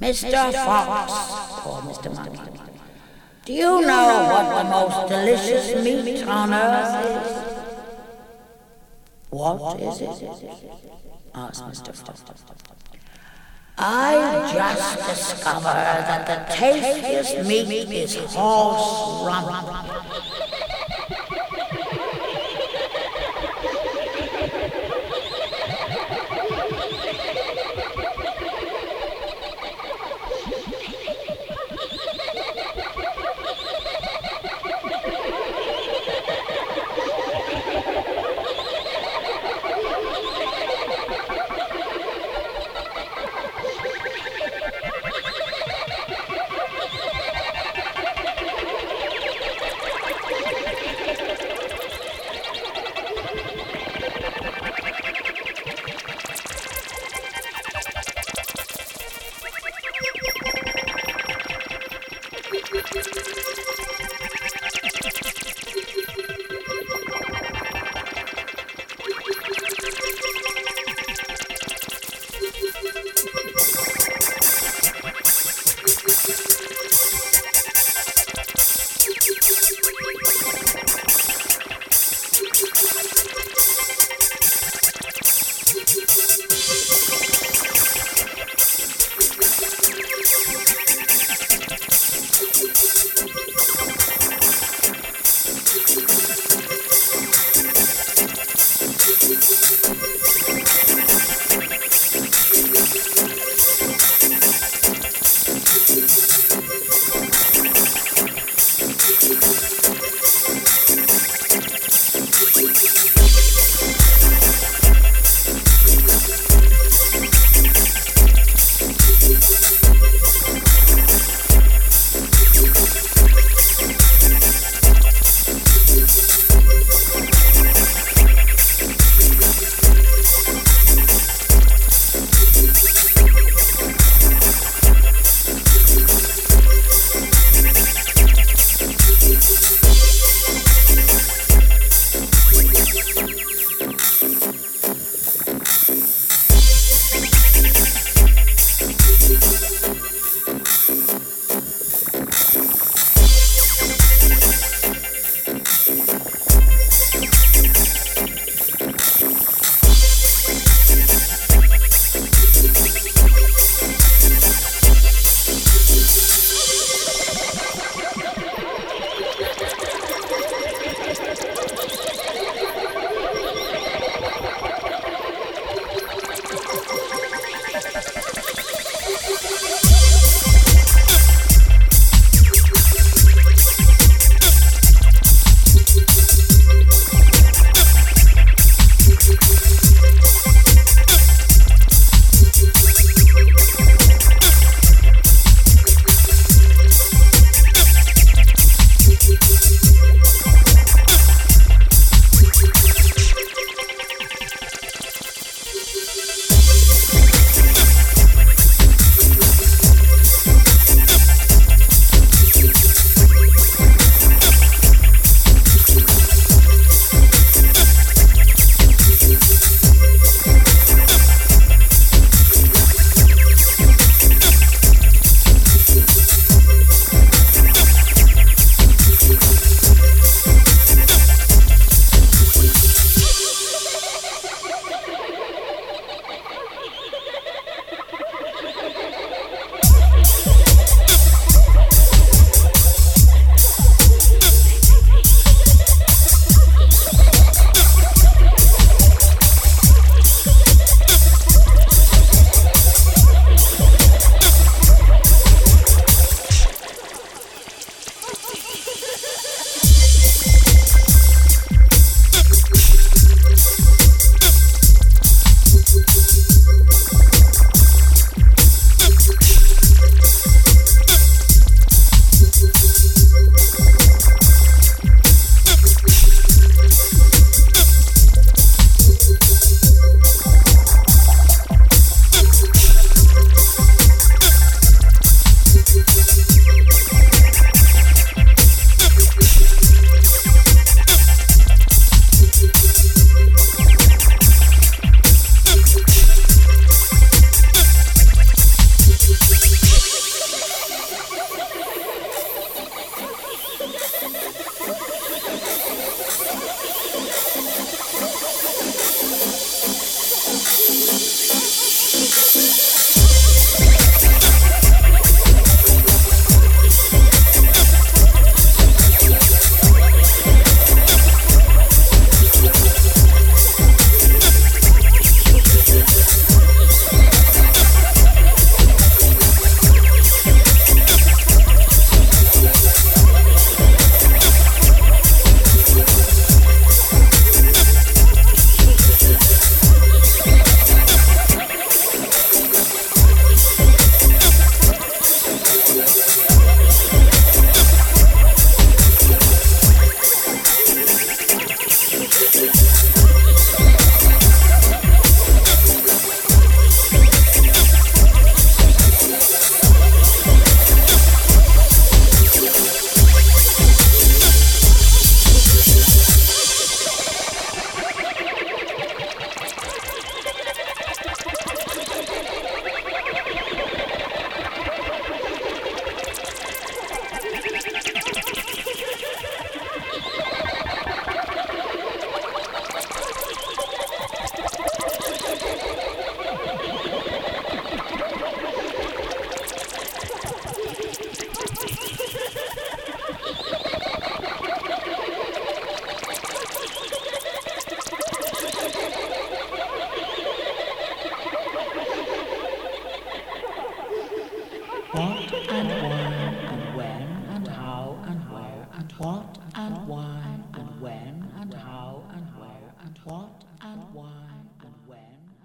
Mr. Fox, poor oh, Mr. Monkey, do you know what the most delicious meat on earth is? What is it? asked Mr. Fox. I just discovered that the tastiest meat is horse rump. What and why and when and how and where and what and why and when and how and where and what and why and when.